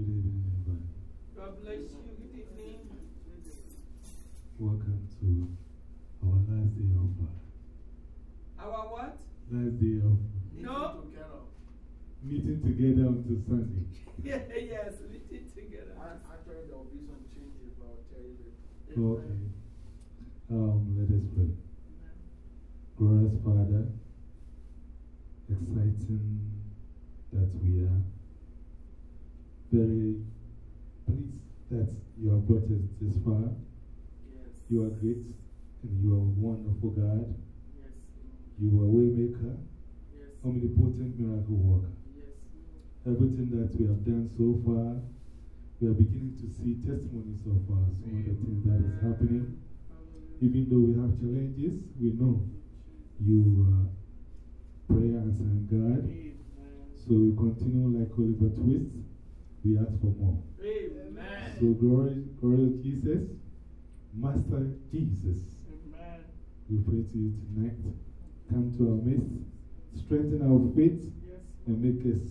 Good evening, everybody. God bless you. Good evening. Welcome to our last day of uh, Our what? last day of No? meeting together until Sunday. Yeah, yes, we did together. Actually, there will be some changes, but I'll tell you later. Okay. Um, let us pray. Glorious Father, exciting that we are very pleased that you have brought us this far. Yes. You are great and you are a wonderful God. Yes. You are a waymaker, Yes. omnipotent miracle worker. Yes. Everything that we have done so far, we are beginning to see testimonies of uh, some of the things that is happening. Even though we have challenges, we know you are prayer answering God. So we continue like Oliver Twist. We ask for more. Amen. So, glory, glory Jesus, Master Jesus, Amen. we pray to you tonight. Come to our midst, strengthen our faith, Yes. and make us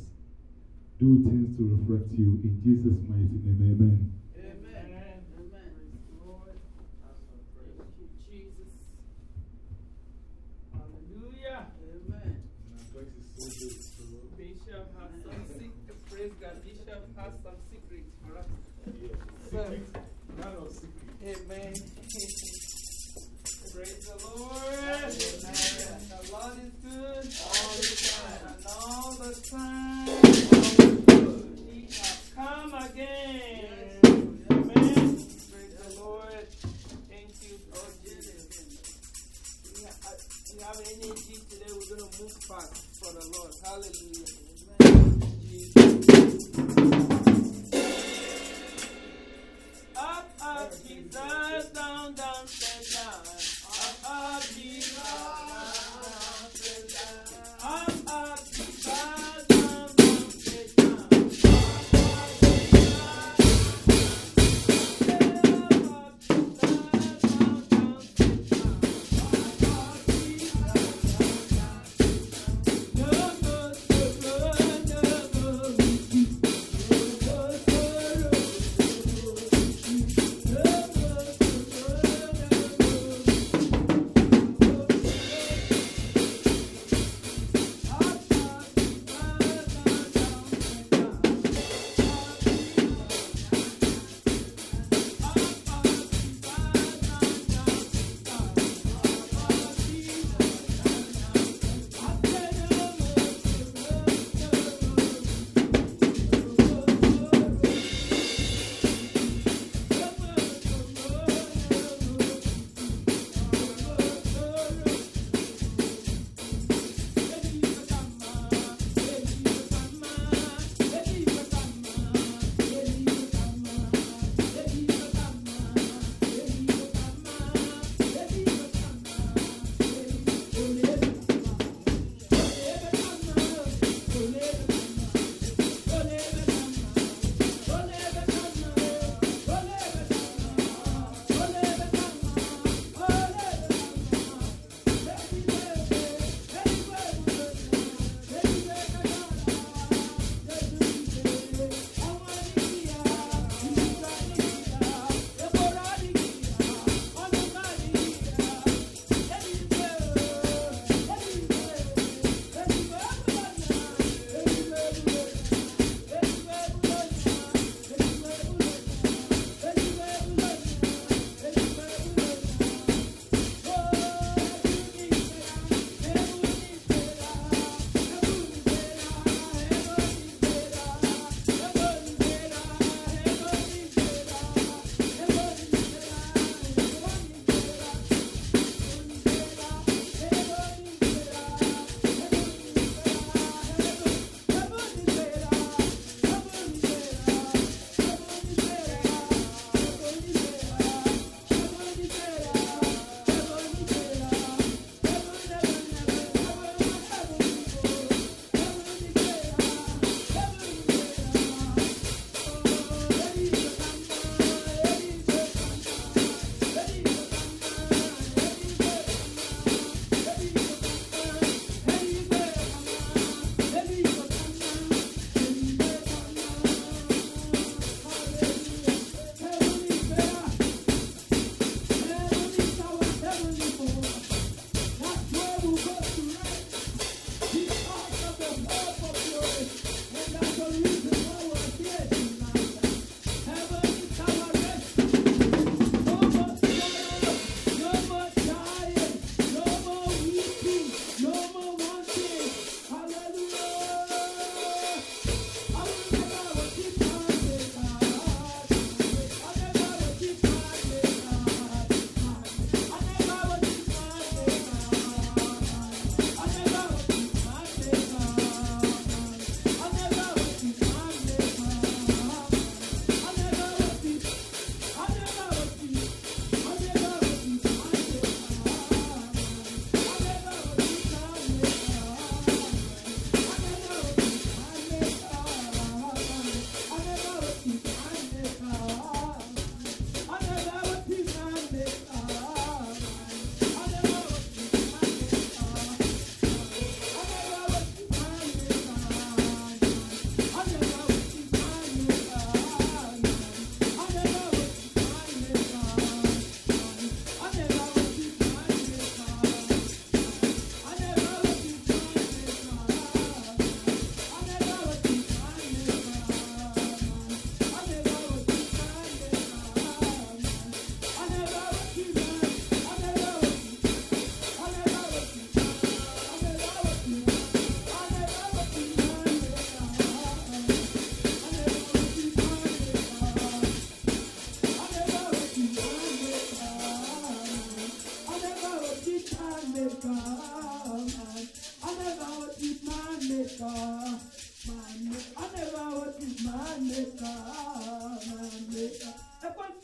do things to reflect you. In Jesus' mighty name, amen. Amen. Amen. Praise the Lord. Thank you, Jesus. Hallelujah. Amen. Bishop has some secret. Praise God. Bishop has some secret for us. Secret,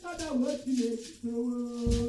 Father, what you make.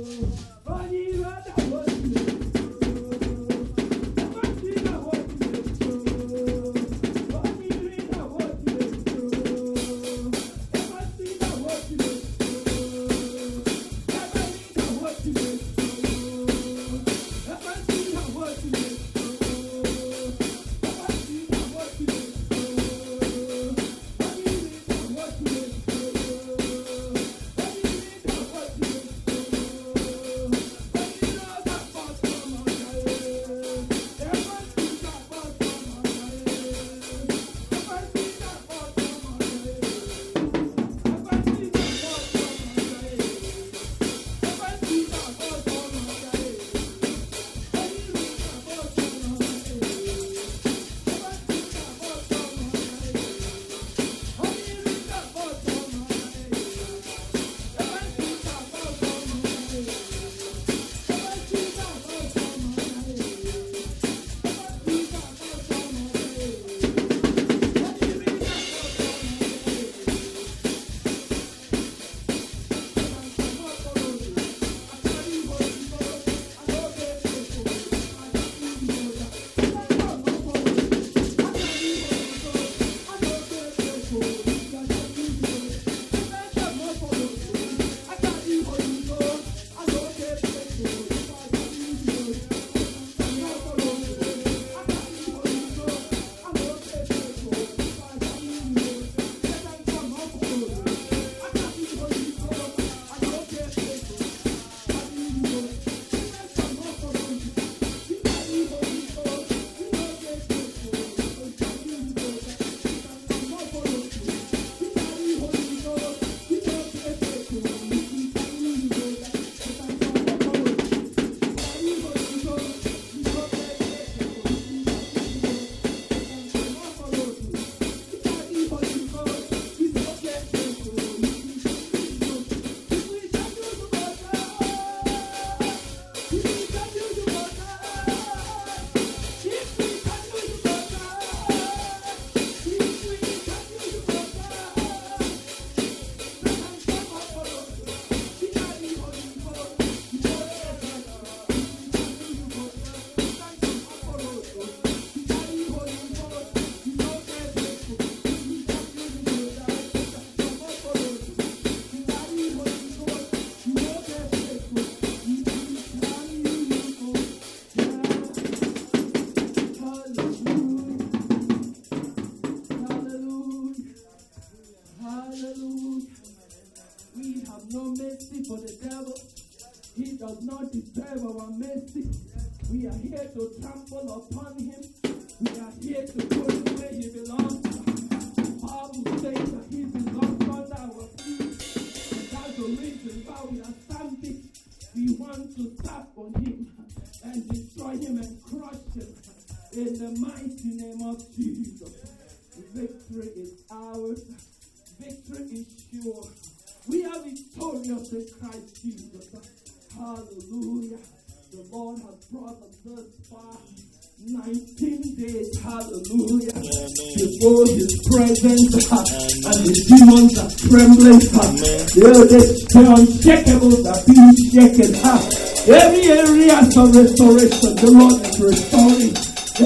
made, hallelujah, Amen. before his presence, uh, Amen. and the demons are trembling. Uh, yeah, the, the unshakables are being shaken. Uh. Every area for restoration, the Lord is restoring.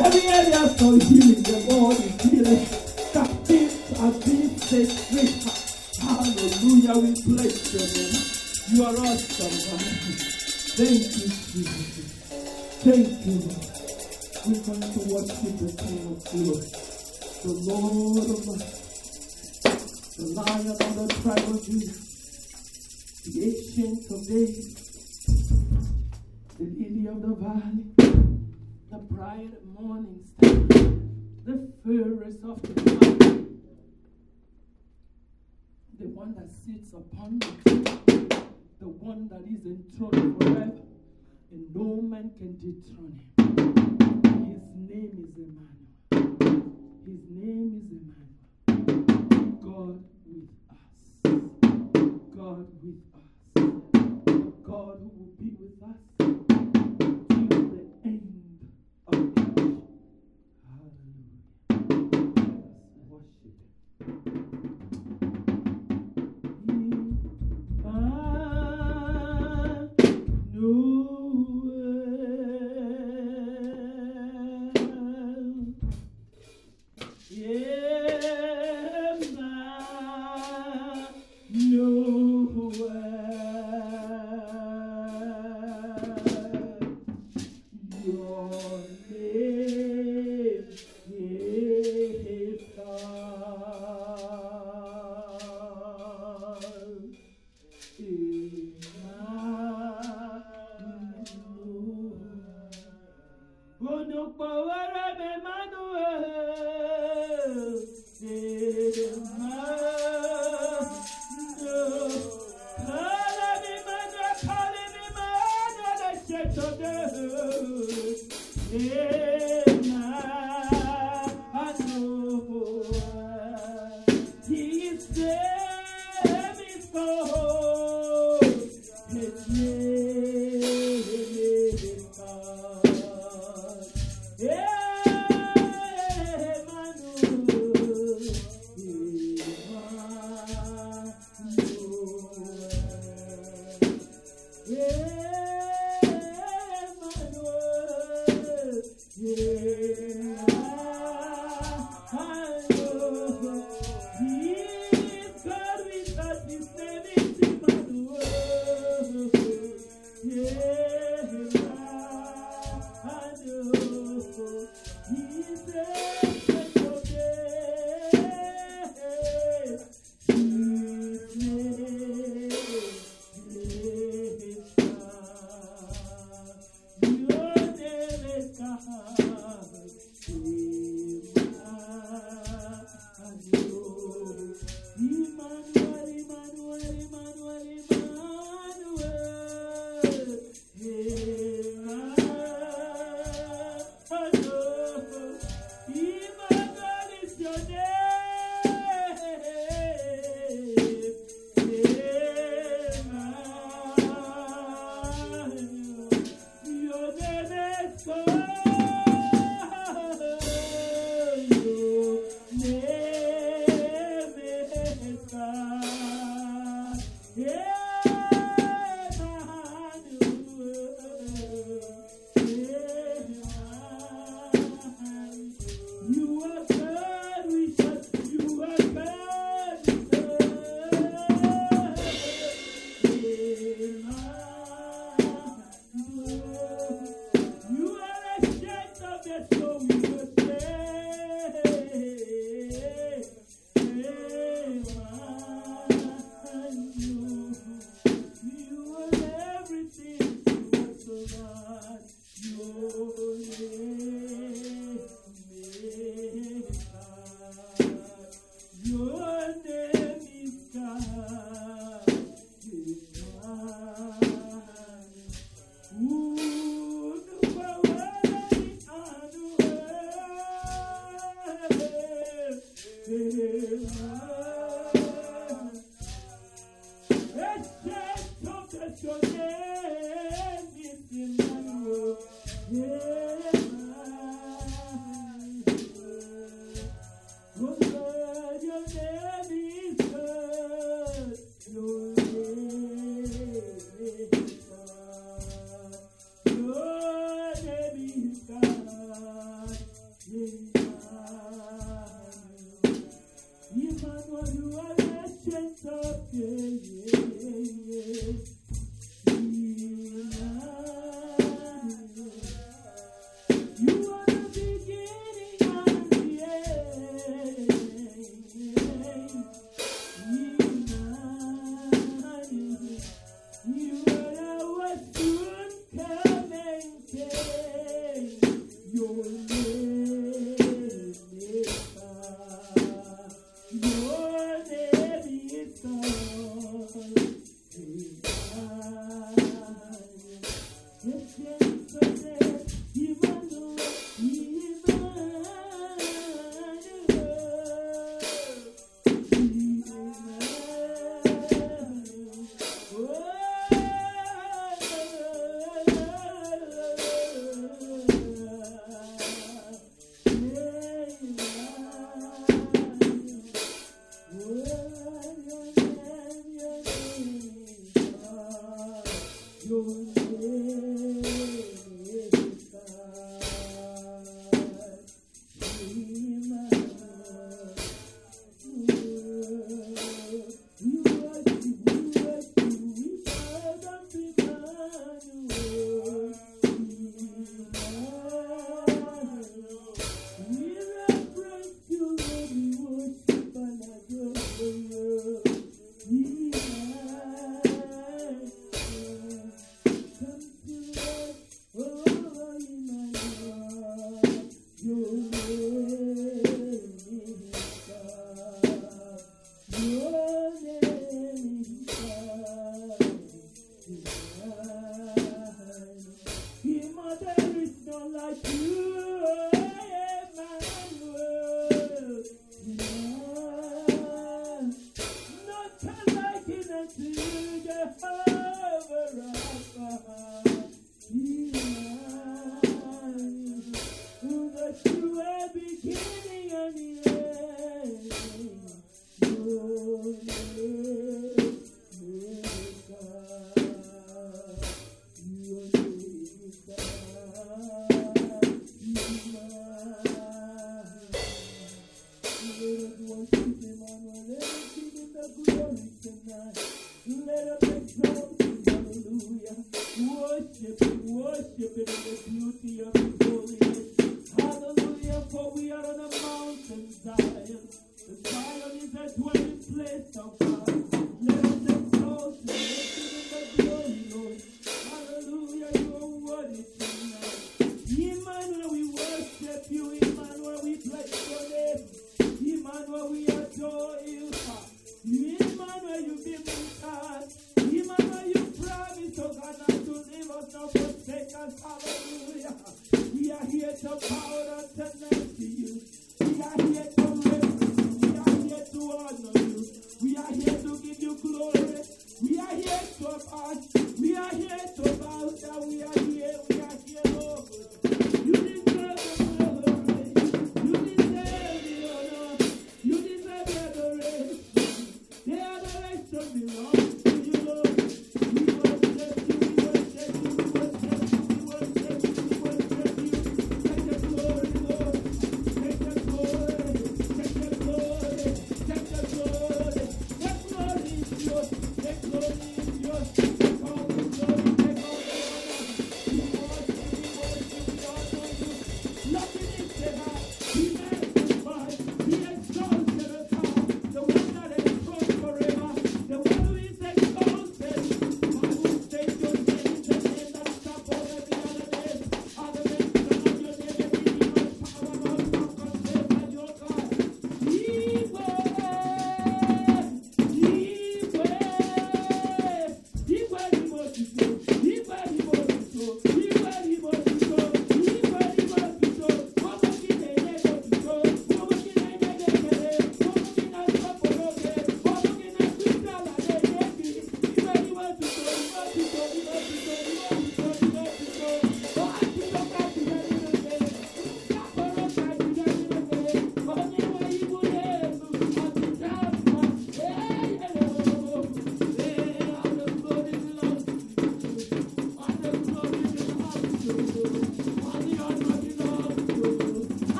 Every area for healing, the Lord is healing. That peace has been set free. Hallelujah, we bless your name. You are awesome. Thank you, Jesus. Thank you, come to worship the King of glory, the Lord of life, the Lion of the tribe of Judah, the Ancient of Days, the Lily of the Valley, the Bright Morning Star, the Fairest of the Morning, the one that sits upon the the one that is enthroned forever, and no man can dethrone him name is Emmanuel. His name is Emmanuel.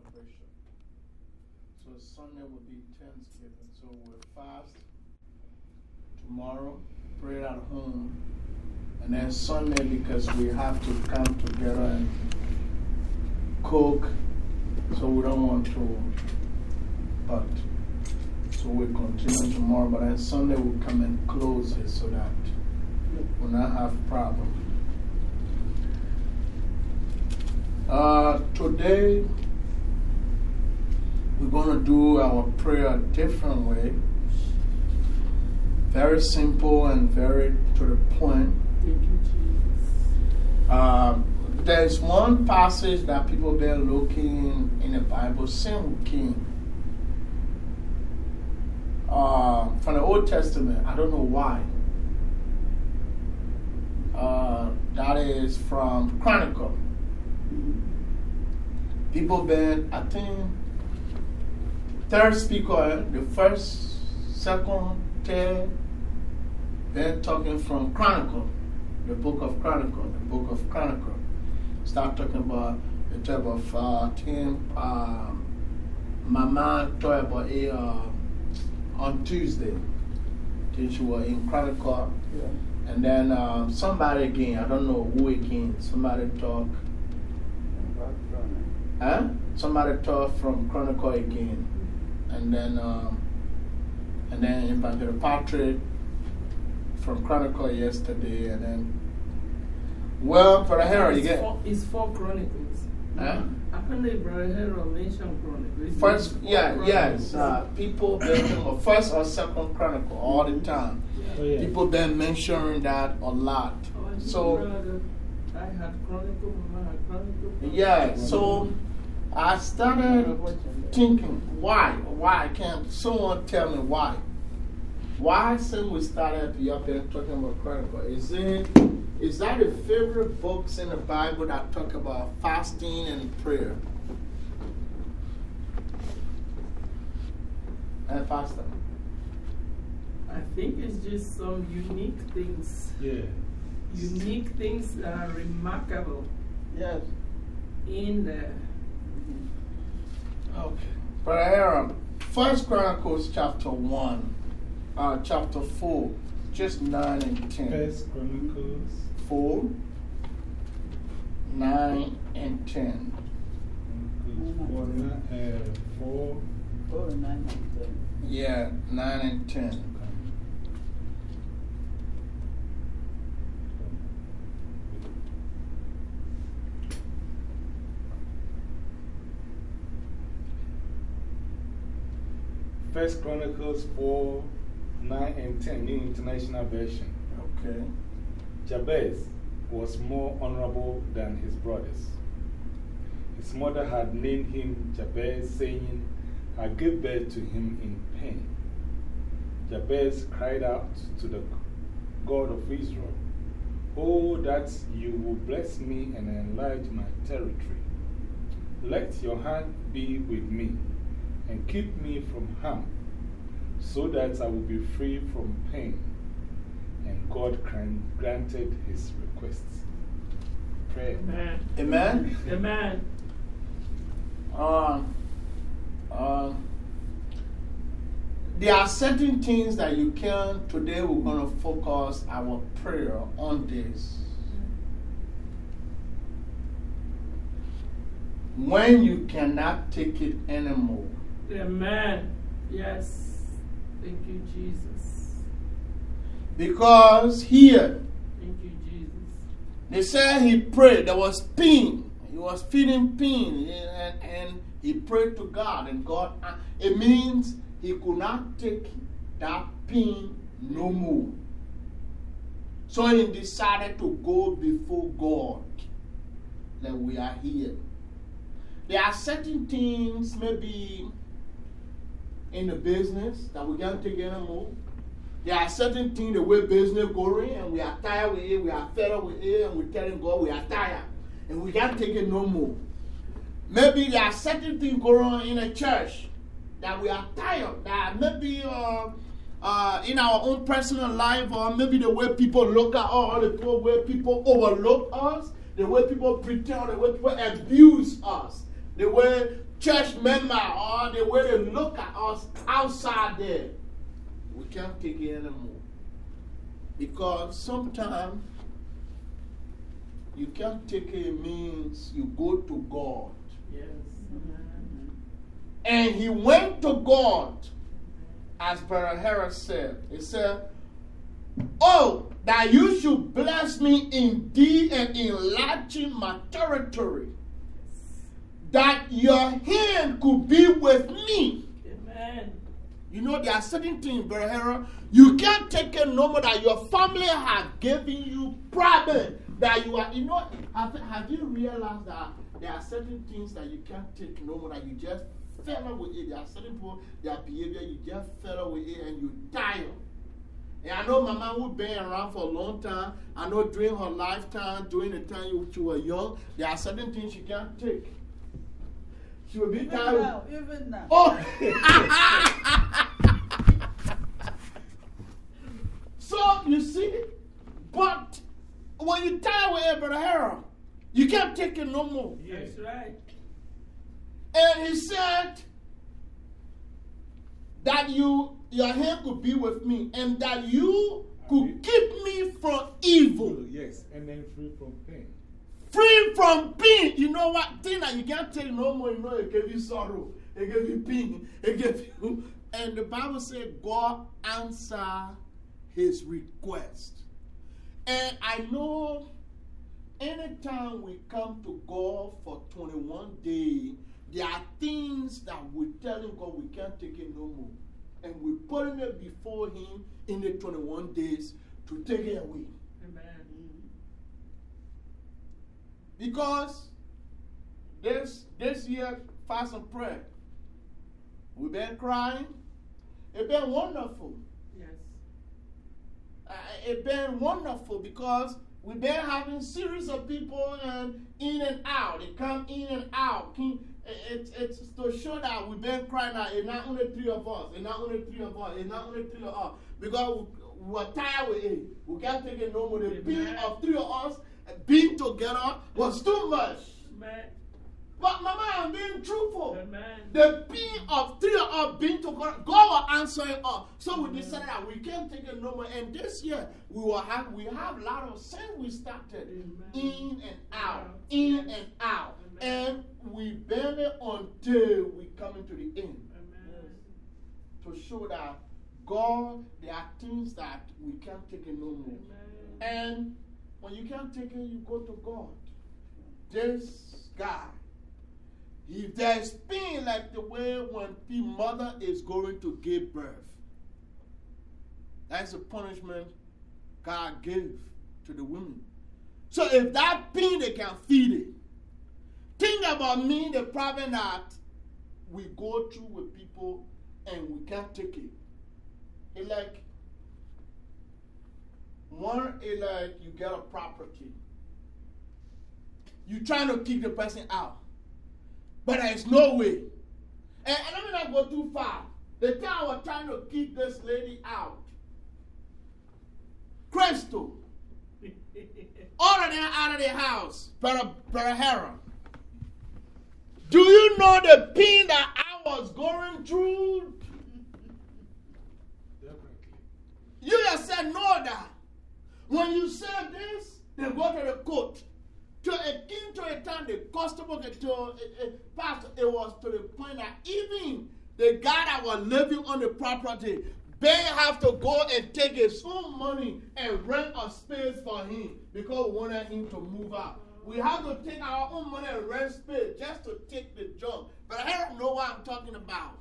Celebration. So Sunday will be Thanksgiving. So we'll fast tomorrow, pray at home, and then Sunday because we have to come together and cook. So we don't want to, but so we continue tomorrow. But then Sunday we'll come and close it so that we'll not have problem. Uh, today, we're going to do our prayer a different way. Very simple and very to the point. Thank you, Jesus. Um, there's one passage that people been looking in the Bible, Samuel King. Uh, from the Old Testament. I don't know why. Uh, that is from Chronicle. People been, I think, third speaker, the first, second, third, been talking from Chronicle, the book of Chronicle, the book of Chronicle. Start talking about the type of uh, thing, um, Mama talked about it uh, on Tuesday. Then she was in Chronicle. And then um, somebody again, I don't know who again, somebody talk. Huh? Somebody talk from Chronicle again. And then, um, and then Evangelist Patrick from Chronicle yesterday. And then, well, Brother Harold, you It's get. four, it's four chronicles. Huh? Apparently, Brother Harold mentioned chronicles. First, yeah, chronicles. yes. Uh, people been on first or second Chronicle all the time. Oh, yeah. People been mentioning that a lot. Oh, I think So, brother, I had chronicle, Mama had chronicle. yeah, so I started thinking, why? Why can't someone tell me why? Why, since we started be up there talking about Chronicle, is it, is that the favorite books in the Bible that talk about fasting and prayer? And fasting. I think it's just some unique things, Yeah. unique things that are remarkable Yes. in there. Okay. Brother Aaron, First Chronicles chapter 1, uh, chapter 4, just 9 and 10. First Chronicles. 4, 9 and 10. Chronicles four, nine, uh, four. Oh, nine and ten. Yeah, 9 and 10. First Chronicles 4, 9 and 10, New International Version. Okay. Jabez was more honorable than his brothers. His mother had named him Jabez, saying, I gave birth to him in pain. Jabez cried out to the God of Israel, Oh, that you will bless me and enlarge my territory. Let your hand be with me and keep me from harm, so that I will be free from pain. And God granted his requests. Prayer. Amen. Amen? Amen. Um, um, there are certain things that you can. Today, we're going to focus our prayer on this. When you cannot take it anymore, Amen. Yes. Thank you, Jesus. because here Thank you, Jesus. they said he prayed, there was pain. He was feeling pain, and, and he prayed to God, and God, uh, it means he could not take that pain no more. So he decided to go before God. That we are here. There are certain things, maybe in the business, that we can't take anymore. There are certain things the way business going, and we are tired with it, we are fed up with it, and we're telling God we are tired, and we can't take it no more. Maybe there are certain things going on in a church that we are tired, that maybe uh, uh, in our own personal life, or maybe the way people look at us, or the way people overlook us, the way people pretend, the way people abuse us, the way church member or the way they look at us outside there. We can't take it anymore. Because sometimes you can't take it means you go to God. Yes. And he went to God, as Harris said. He said, Oh, that you should bless me indeed and enlarging my territory, that your hand could be with me. Amen. You know, there are certain things, Brother you can't take it no more that your family have given you problem. That you are, you know, have, have you realized that there are certain things that you can't take no more that you just fell with it? There are certain people, their behavior, you just fell with it and you die. And I know Mama who been around for a long time. I know during her lifetime, during the time you, you were young, there are certain things she can't take. She will be Even tired. now, even now. Oh! so, you see, but when you tie with Abraham, Harold, you can't take it no more. That's right. And he said that you, your hand could be with me and that you could keep me from evil. Yes, and then free from pain. Free from pain. You know what? Thing that you can't take no more, you know, it gave you sorrow, it gave you pain, it gave you. And the Bible said God answer his request. And I know anytime we come to God for 21 days, there are things that we're telling God we can't take it no more. And we're putting it before Him in the 21 days to take it away. Amen. Because this, this year, fast and prayer, we've been crying. It's been wonderful. Yes. Uh, it's been wonderful because we've been having series of people and in and out. They come in and out. It's, it's to show that we've been crying out. It's not only three of us. It's not only three of us. It's not only three of us. Because we, we're tired with it. We can't take it no more. The Amen. of three of us being together was too much. Amen. But Mama, I'm being truthful. Amen. The being of three of us being together, God will answer it up. So we decided that we can't take it no more. And this year we will have we have a lot of sin we started Amen. in and out, in and out. And we bear it until we come into the end to show that God, there are things that we can't take it no more. And when you can't take it, you go to God. This guy, if there's pain like the way when the mother is going to give birth, that's the punishment God gave to the women. So if that pain, they can feed it. Think about me, the problem that we go through with people and we can't take it. It's like one is like you get a property. You trying to kick the person out. But there's no way. And, and let me not go too far. The time I was trying to kick this lady out. Crystal. All of them out of the house. Harold. Do you know the pain that I was going through? Definitely. You just said no that. When you said this, they go to the court. To a king to a town, the constable to a, a pastor, it was to the point that even the guy that was living on the property, they have to go and take his own money and rent a space for him because we wanted him to move out. We have to take our own money and rent space just to take the job. But I don't know what I'm talking about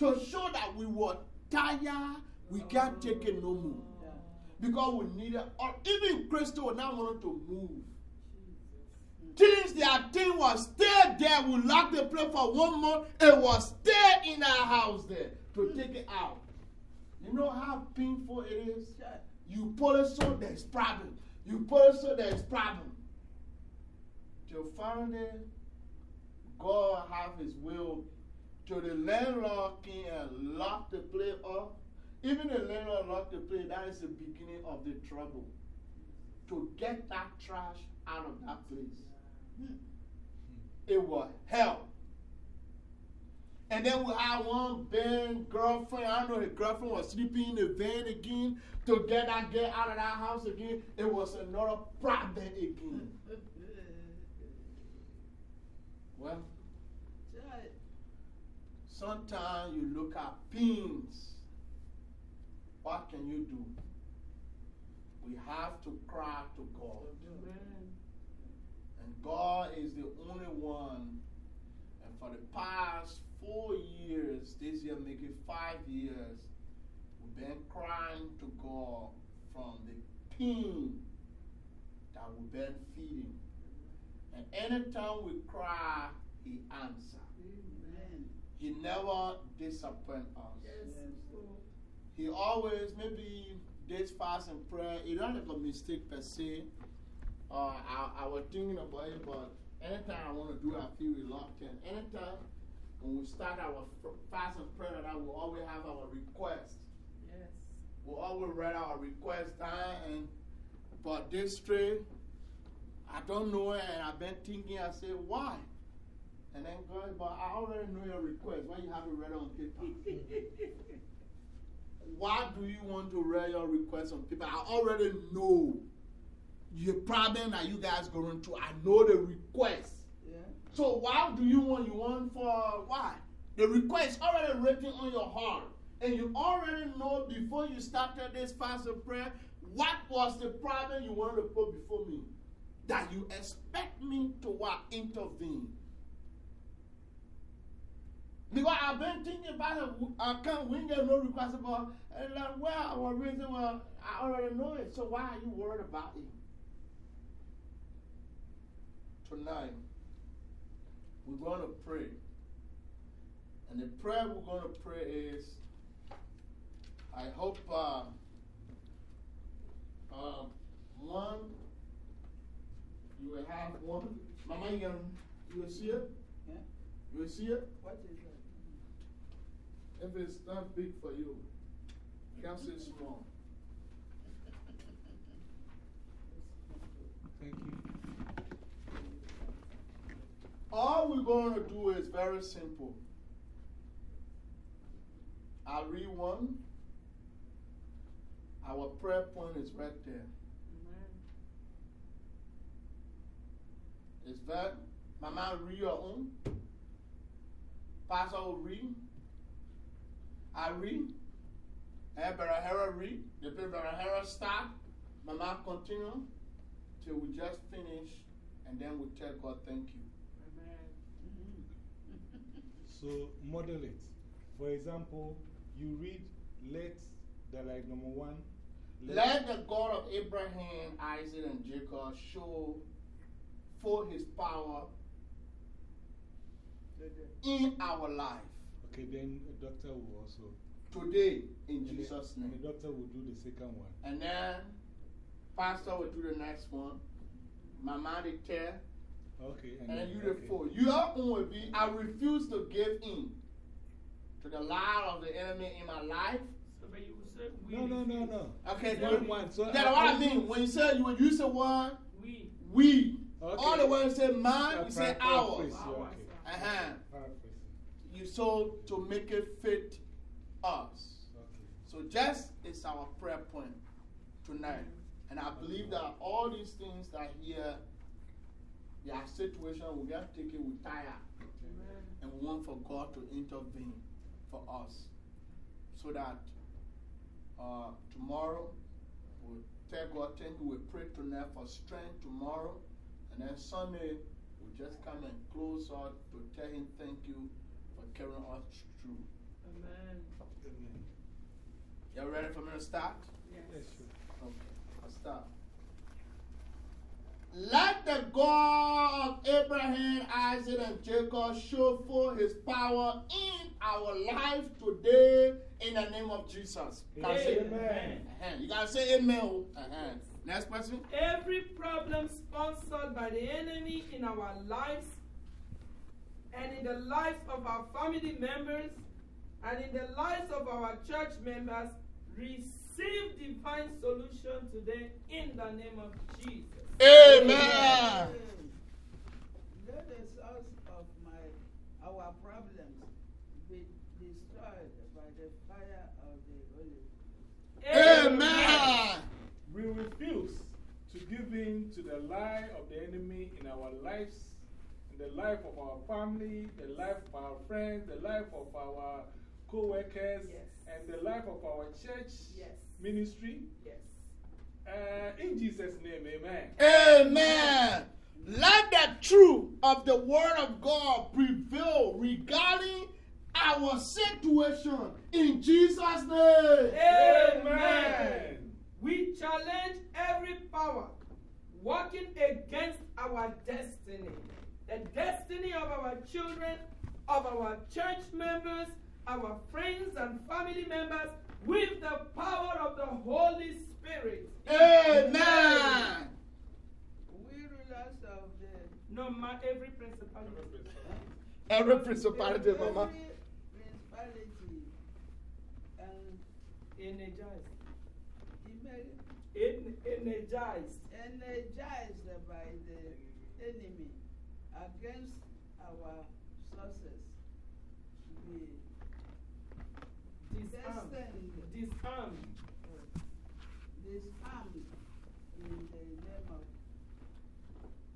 to show that we were tired, we can't take it no more. Because we needed, or even Crystal now wanted to move. Things that thing was still there. We locked the place for one month. It was still in our house there to take it out. You know how painful it is? You pull it so there's problem. You pull it so there's problem. Till finally, God have his will till the landlord and locked the place up. Even a landlord locked the place, that is the beginning of the trouble. To get that trash out of that place. Hmm. It was hell. And then we had one band girlfriend. I know his girlfriend was sleeping in the van again. To get that girl out of that house again, it was another problem again. Well, sometimes you look at pins. What can you do? We have to cry to God. Amen. And God is the only one. And for the past four years, this year making five years, we've been crying to God from the pain that we've been feeling. And anytime we cry, He answers. He never disappoints us. Yes. Yes. He always, maybe this fast and prayer, it's not like a mistake per se. Uh, I, I was thinking about it, but anytime I want to do it, I feel reluctant. Anytime when we start our fast and prayer, that we always have our request. Yes. We always write our request down, and but this straight, I don't know it, and I've been thinking, I said, why? And then God, but I already know your request. Why you have it read on paper? Why do you want to write your request on paper? I already know the problem that you guys going through. I know the request. Yeah. So why do you want you want for why? The request already written on your heart. And you already know before you started this fast of prayer what was the problem you wanted to put before me. That you expect me to what intervene. Because I've been thinking about it, I can't win get no request about and like well our reason well I already know it. So why are you worried about it? Tonight we're going to pray. And the prayer we're going to pray is I hope uh, uh, one, you will have one. Mama, you, can, you will see it? Yeah. You will see it? What is that? If it's not big for you, can't say small. Thank you. All we're going to do is very simple. I'll read one. Our prayer point is right there. Amen. It's very, Mama, read your own. Pastor will read. I read. Eh, and Brother Harold read. The Brother Harold start. Mama continue till we just finish and then we tell God thank you. Amen. So model it. For example, you read, let the like number one. Let the God of Abraham, Isaac, and Jacob show for his power in our life Okay, then the doctor will also. today in and Jesus' And the name. doctor will do the second one. And then, Pastor will do the next one. Mama the tear, Okay. and then then- you the okay. four. Your own will be I refuse to give in to the lie of the enemy in my life. So, but you say we. No, no, no, no. Okay, Yeah, do One, one. So That's what I mean. When you say you would use the word We. we, Okay. all the words say mine, you say ours. paraphrase, Ours. okay. Uh huh. Paraphrasing. You so to make it fit us. Okay. So just is our prayer point tonight. And I believe that all these things that here, their situation, we get taken, with tire. Amen. And we want for God to intervene for us. So that uh, tomorrow, we'll tell God, thank you. We pray tonight for strength tomorrow. And then Sunday, we'll just come and close out to tell Him thank you carrying us through. Amen. Amen. You ready for me to start? Yes. Yes, sure. Okay, I'll start. Let the God of Abraham, Isaac, and Jacob show forth his power in our life today in the name of Jesus. Can I say Amen. You gotta say amen. oh. Uh-huh. Next person. Every problem sponsored by the enemy in our lives and in the lives of our family members and in the lives of our church members receive divine solution today in the name of Jesus. Amen. Let the source of my our problems be destroyed by the fire of the Holy Spirit. Amen. We refuse to give in to the lie of the enemy in our lives, in the life of our family, the life of our friends, the life of our co workers, Yes. and the life of our church Yes. ministry. Yes. Uh, in Jesus' name, amen. Amen. Let the truth of the word of God prevail regarding our situation in Jesus' name. Amen. We challenge every power working against our destiny, the destiny of our children, of our church members, our friends and family members, with the power of the Holy Spirit. Amen. We rulers of the No matter every principality. Every principality, every Mama. principality and Energized. emer- En- energized. energized by the enemy against our sources. We Disarmed. destined, Disarmed. disarmed in the name of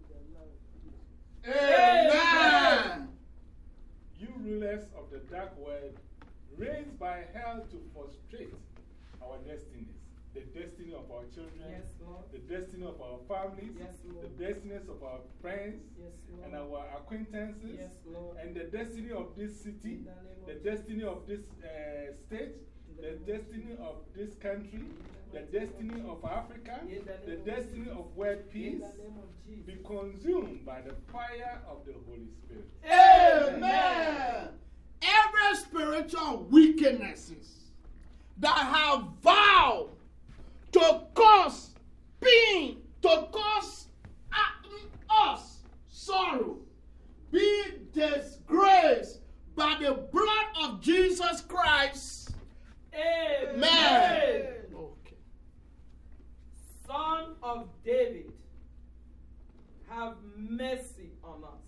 the Lord Jesus. Amen. You rulers of the dark world, raised by hell to frustrate our destinies, destiny of our children, Yes, Lord. the destiny of our families, Yes, Lord. the destinies of our friends Yes, Lord. and our acquaintances, Yes, Lord. and the destiny of this city, the the destiny of this uh, state, the the name of destiny of this country, the the name of destiny of Africa, the the name of destiny of world peace the name of Jesus. be consumed by the fire of the Holy Spirit. Amen. Every spiritual weaknesses that have vowed to cause pain, to cause us sorrow, be disgraced by the blood of Jesus Christ. Amen. Amen. Okay. Son of David, have mercy on us.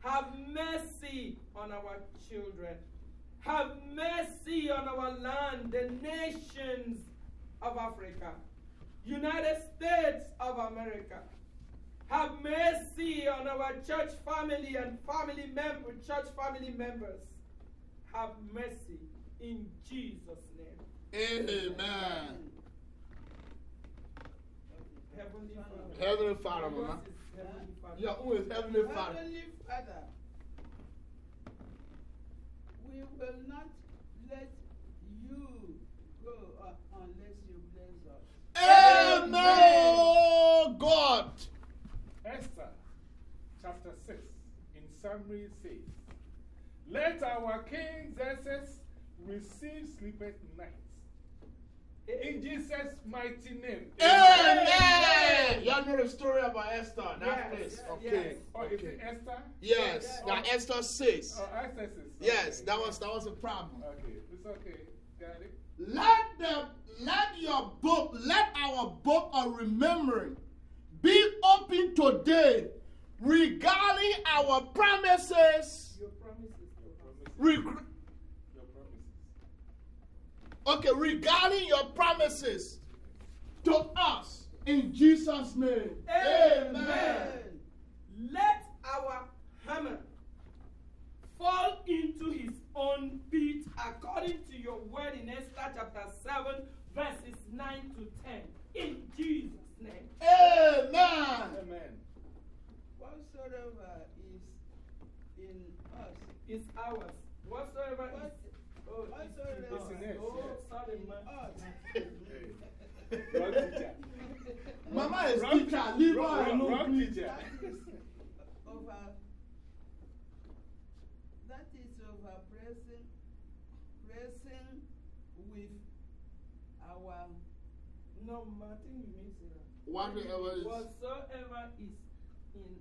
Have mercy on our children. Have mercy on our land, the nations of Africa, United States of America. Have mercy on our church family and family member, church family members. Have mercy in Jesus' name. Amen. Heavenly Father. Heavenly Father, Mama. Heavenly Father. Your own is Heavenly Father. Heavenly Father, we will not let you go uh, unless you bless. Amen. Oh, God. Esther chapter 6 in summary says, Let our King Xerxes receive sleepless nights. In Jesus' mighty name. Amen. Y'all know the story about Esther. That Yes, place. yes, Okay. Or oh, is okay. it Esther? Yes, that Esther 6. Or Esther says. Yes, okay. that was, that was a problem. Okay, it's okay. Got it? Let the let your book, let our book of remembering be open today regarding our promises. Your promises. Your promises. Reg- Your promises. okay, regarding your promises to us in Jesus' name. Amen. Let our hammer fall into his own pit according to your word in Esther chapter 7, verses 9 to 10. In Jesus' name. Amen. Amen. Whatsoever is in us, It's ours. Whatsoever is. What- Oh, whatsoever is in oh, us, Oh, sorry, man. Wrong teacher. Mama is teacher. Leave her alone, Wrong teacher. over, that is over pressing, pressing with our, No, Martin, you mean Sarah. Whatever is. Whatsoever is in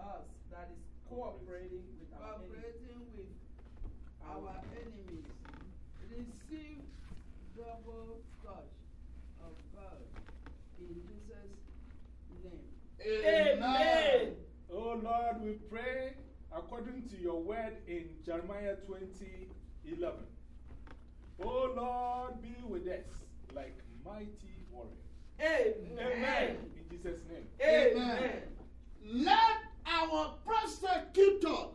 us that is cooperating with our enemies. cooperating with our enemies. Receive double touch of God in Jesus' name. Amen. Oh Lord, we pray according to your word in Jeremiah 20 11. Oh Lord, be with us like mighty warriors. Amen. In Jesus' name. Amen. Let our persecutor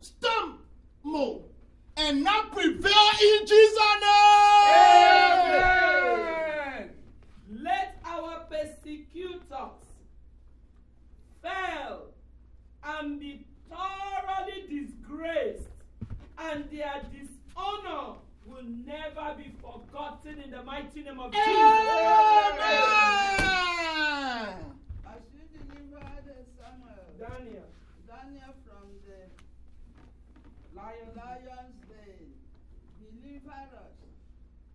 stumble and not prevail in Jesus' name. Amen. Let our persecutors fail and be thoroughly disgraced, and their dishonor will never be forgotten in the mighty name of Jesus. Amen. As you delivered Samuel, Daniel, Daniel from the lion, lion's den, deliver us,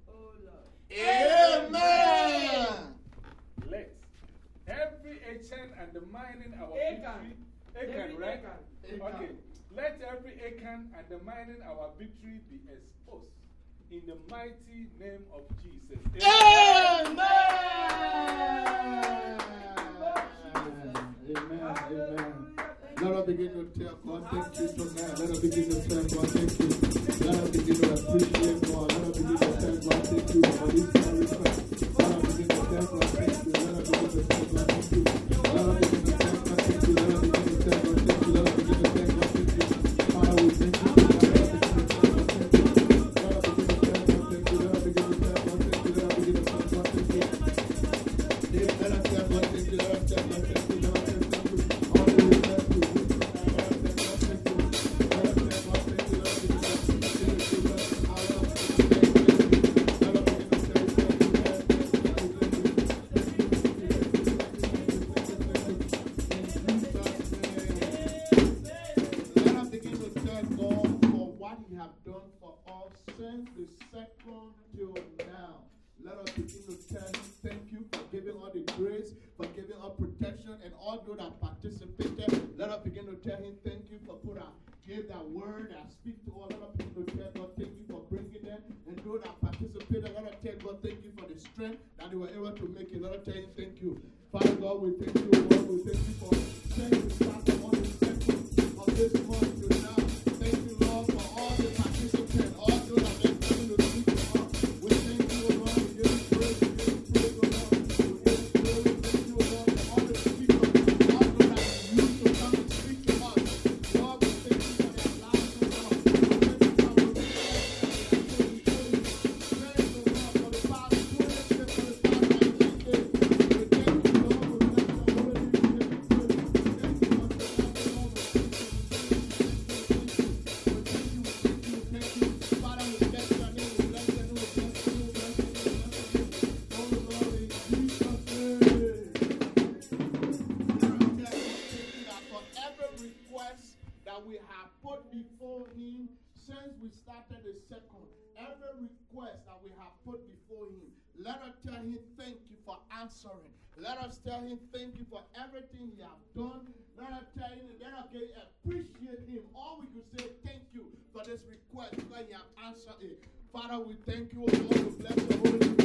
O Lord. Amen. Let every Achan and the mining our Achan. victory. Achan, right? Achan. Okay. Let every Achan and the mining our victory be exposed in the mighty name of Jesus. Amen. Amen. Amen. Amen. Let us begin to tell God thank you tonight. Let us begin to tell God thank you. Let us begin to appreciate God. Let us begin to tell God thank you for this request. Let us begin to tell God thank you. Let us begin to tell God thank you. All those that participated. Let us begin to tell Him thank you for put our give that word that speak to all. Let us tell God thank you for bringing them, and those that participated. Let us tell God thank you for the strength that they were able to make it. Let us tell Him thank you, Father God. We thank you, Lord. We thank you for Tell Him, let appreciate Him. All we could say thank you for this request because you has answered it. Father, we thank you, holy name.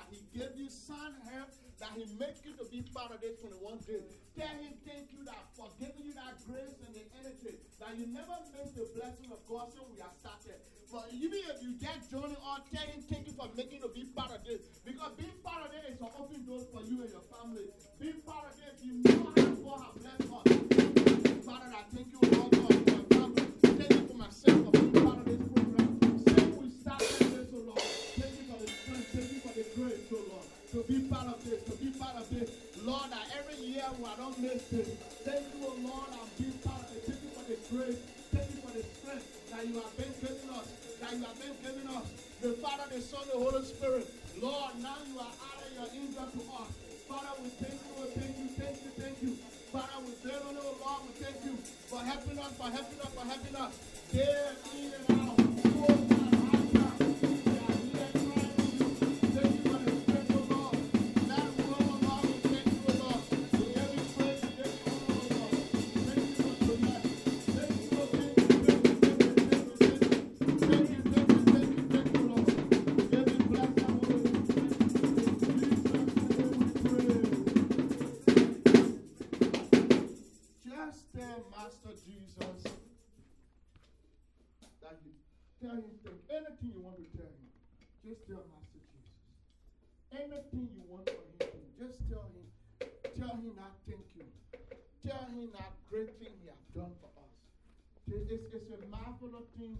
That He gave you son help, that He make you to be part of this 21 days. Tell Him thank you that for giving you that grace and the energy, that you never miss the blessing of God since we are started. But even if you just joining or tell Him thank you for making to be part of this. Because being part of it is to open doors for you and your family. Being part of this, you know how God has Lord, that every year we I don't miss this. Thank you, oh Lord, I'm being part of it. Thank you for the grace, thank you for the strength that you have been giving us, that you have been giving us. The Father, the Son, the Holy Spirit. Lord, now you are adding your angel to us. Father, we thank you, we thank you, thank you, thank you. Father, we pray on oh Lord, we thank you for helping us, for helping us, for helping us. Day in and out.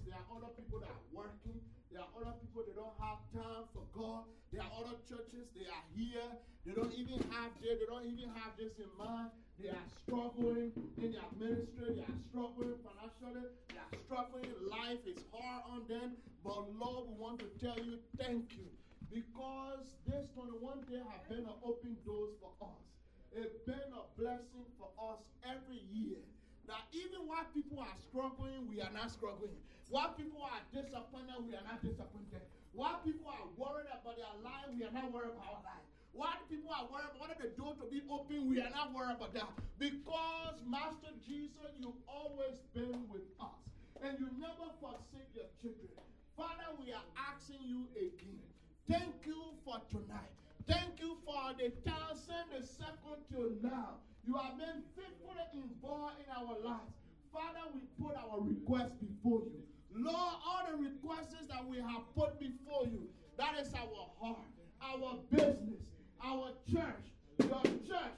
Things. There are other people that are working. There are other people that don't have time for God. There are other churches. They are here. They don't even have this. They don't even have this in mind. They are struggling in their ministry. They are struggling financially. They are struggling. Life is hard on them. But Lord, we want to tell you thank you because this 21 day have been an open doors for us. It's been a blessing for us every year. That even while people are struggling, we are not struggling. While people are disappointed, we are not disappointed. While people are worried about their life, we are not worried about our life. While people are worried about the door to be open, we are not worried about that. Because, Master Jesus, you've always been with us. And you never forsake your children. Father, we are asking you again. Thank you for tonight. Thank you for the thousand, the second till now. You have been faithfully involved in our lives. Father, we put our requests before you. Lord, all the requests that we have put before you, that is our heart, our business, our church, your church.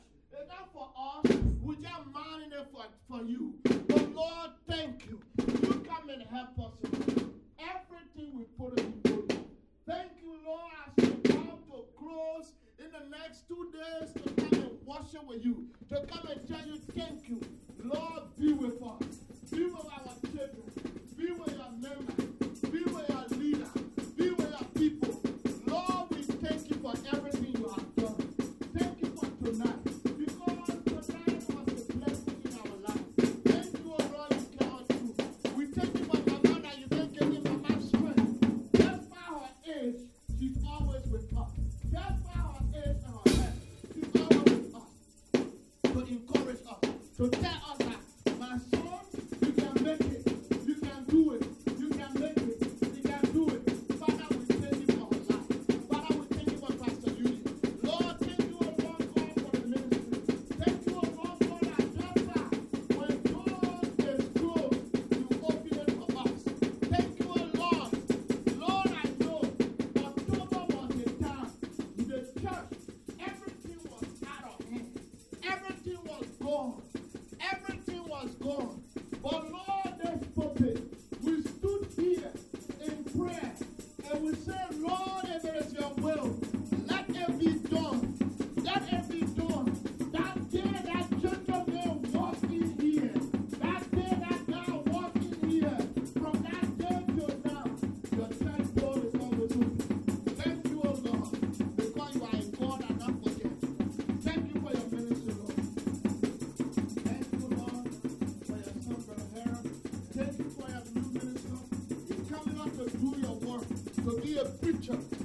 each.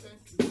thank you.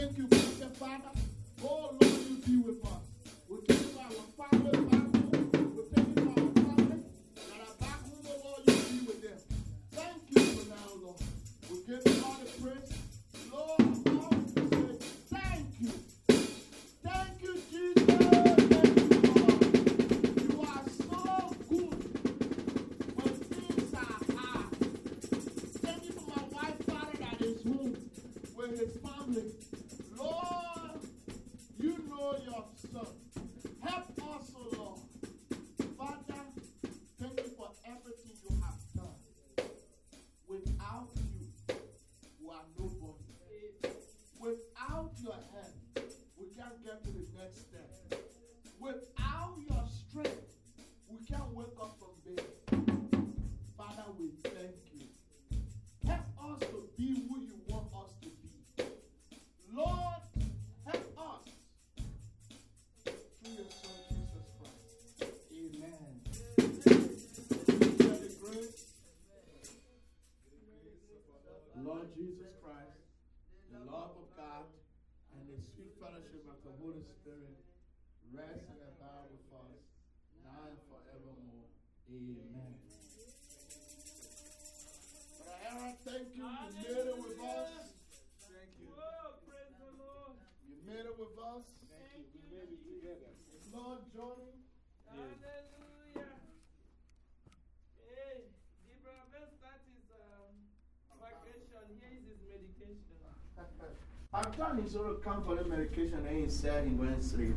thank you, Father. Oh Lord, you be with So come for comfort medication and he said he went to sleep.